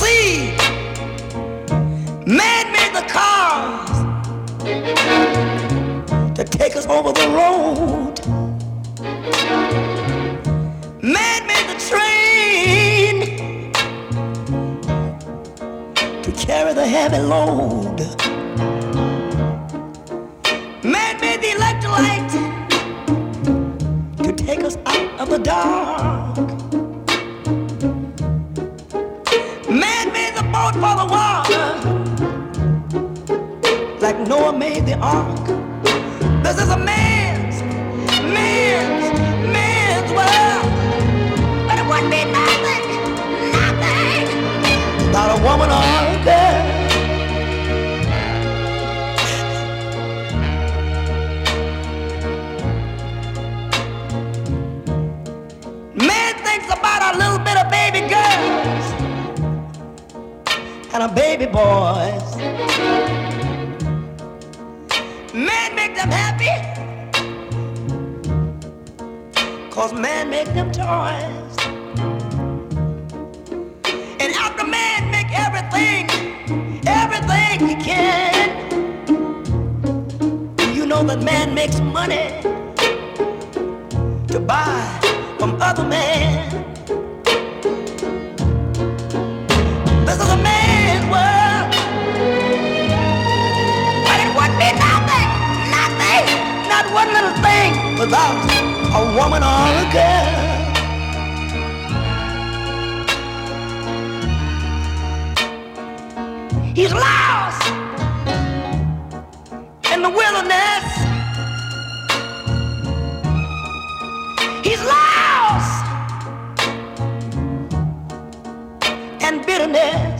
sea. Man made the cars to take us over the road. Man made the train to carry the heavy load. Man made the electrolyte to take us out of the dark. like Noah made the ark. This is a man's, man's, man's world. But it wouldn't be nothing, nothing. Without a woman or a girl. Man thinks about a little bit of baby girls and a baby boys. Cause man make them toys. And after man make everything, everything he can. You know that man makes money to buy from other men. This is a man's world. But it would be nothing, nothing, not one little thing without a woman or a girl. He's lost in the wilderness. He's lost in bitterness.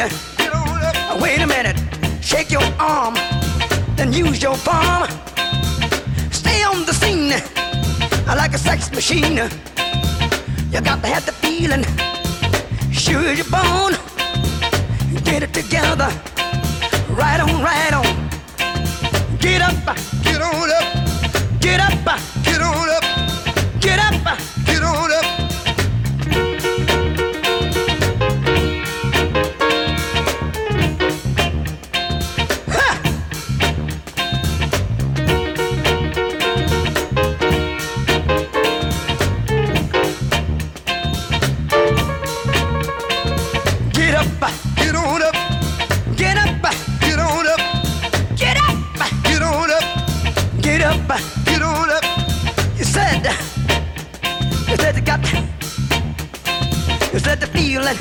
Up. Uh, wait a minute, shake your arm, then use your palm. Stay on the scene uh, like a sex machine. You got to have the feeling, sure you're born. Get it together, right on, right on. Get up, up, feeling,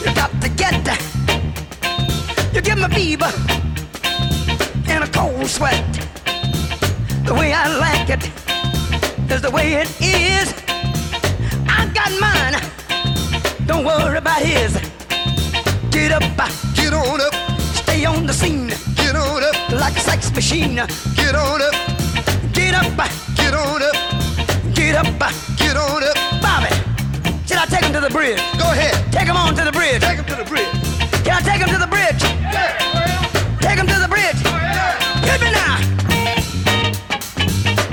you got to get, you give me fever and a cold sweat. The way I like it is the way it is. I got mine, don't worry about his. Get up, uh, Get on up, stay on the scene get on up, like a sex machine. get on up, Get up, uh, get on up, get up. Uh, get on up. Bobby, I take him to the bridge? Go ahead, Take him on to the bridge. take him to the bridge. Can I take him to the bridge? Yeah. Take him to the bridge. Oh, Hit me now.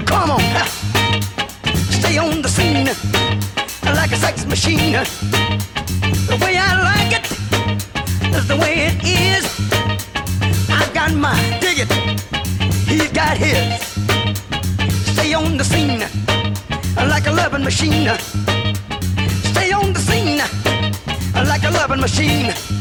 Come on. Stay on the scene like a sex machine. The way I like it is the way it is. I've got mine. Dig it. He's got his. Stay on the scene like a loving machine. Machine.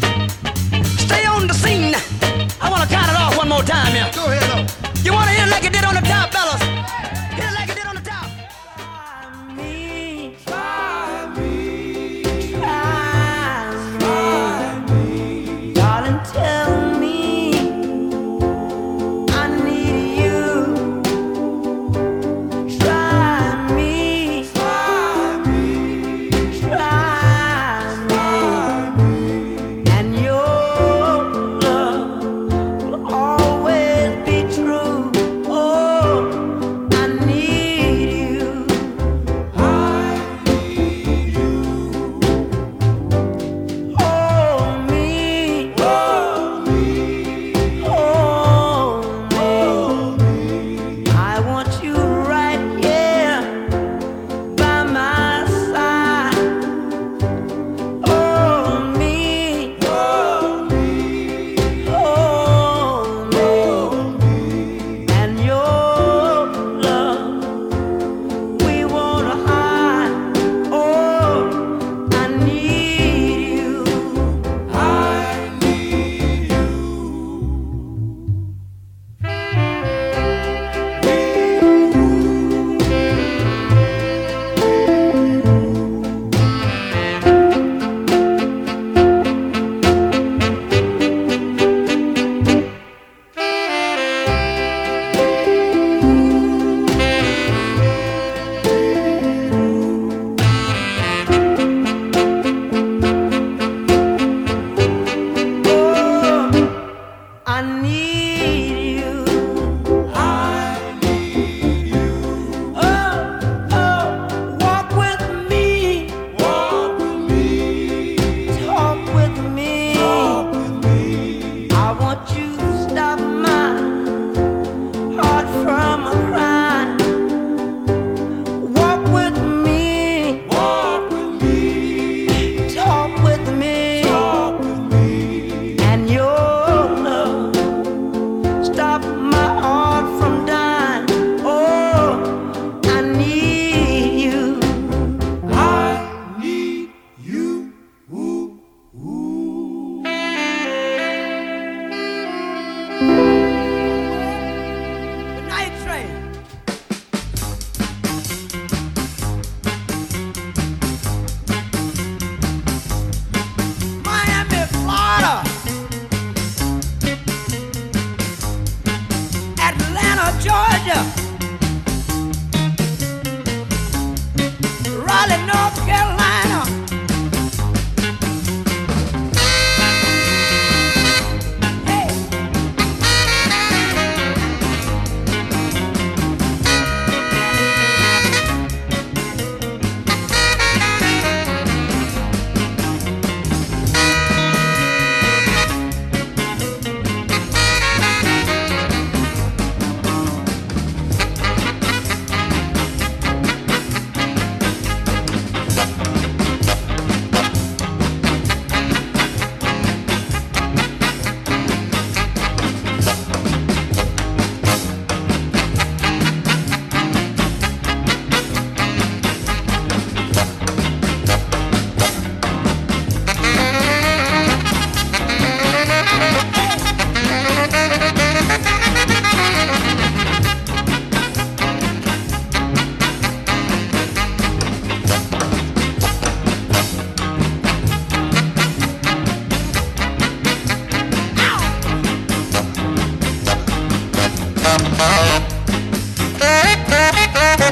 Thank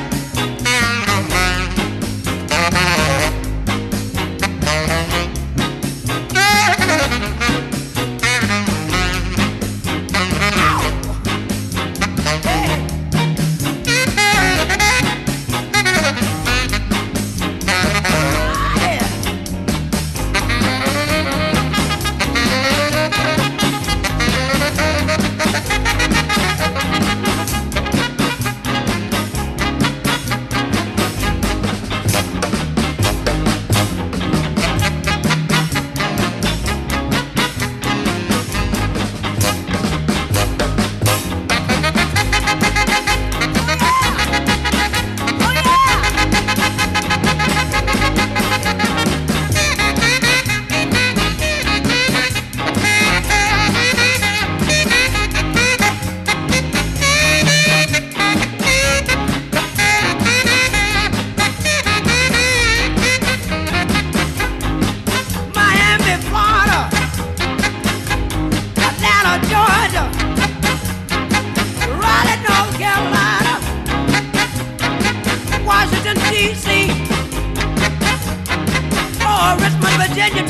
you. Virginia,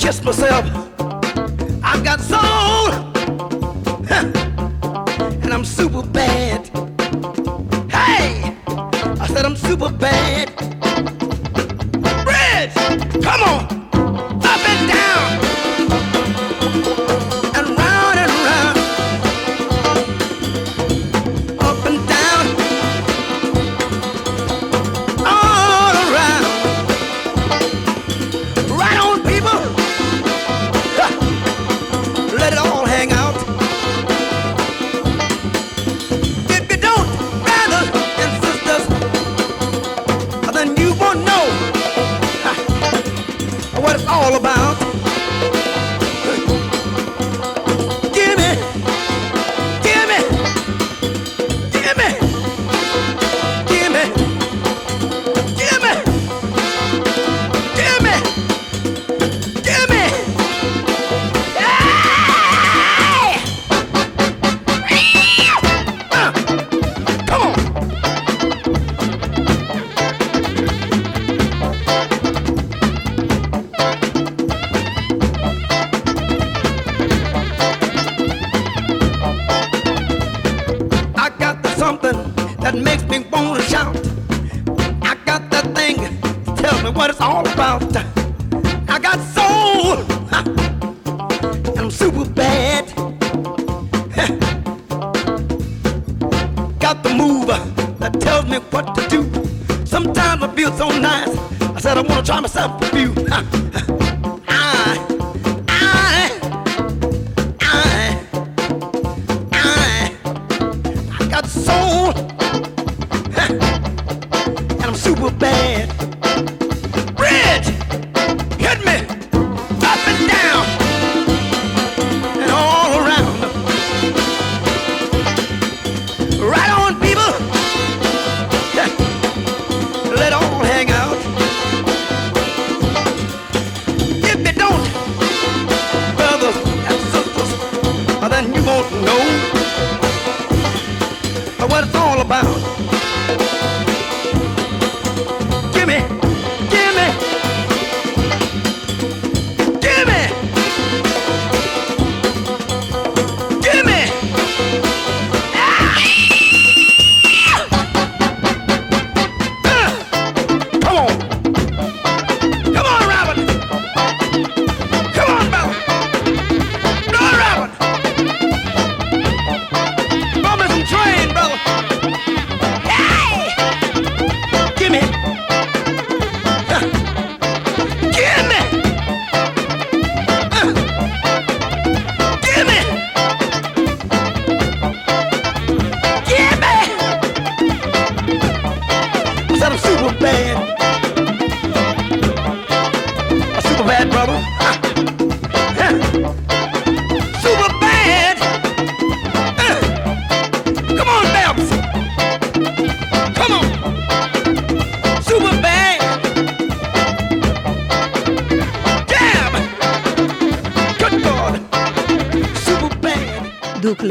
Kiss myself. I've got soul.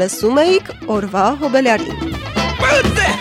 Լսում էիք օրվա հոբելյարին։ that?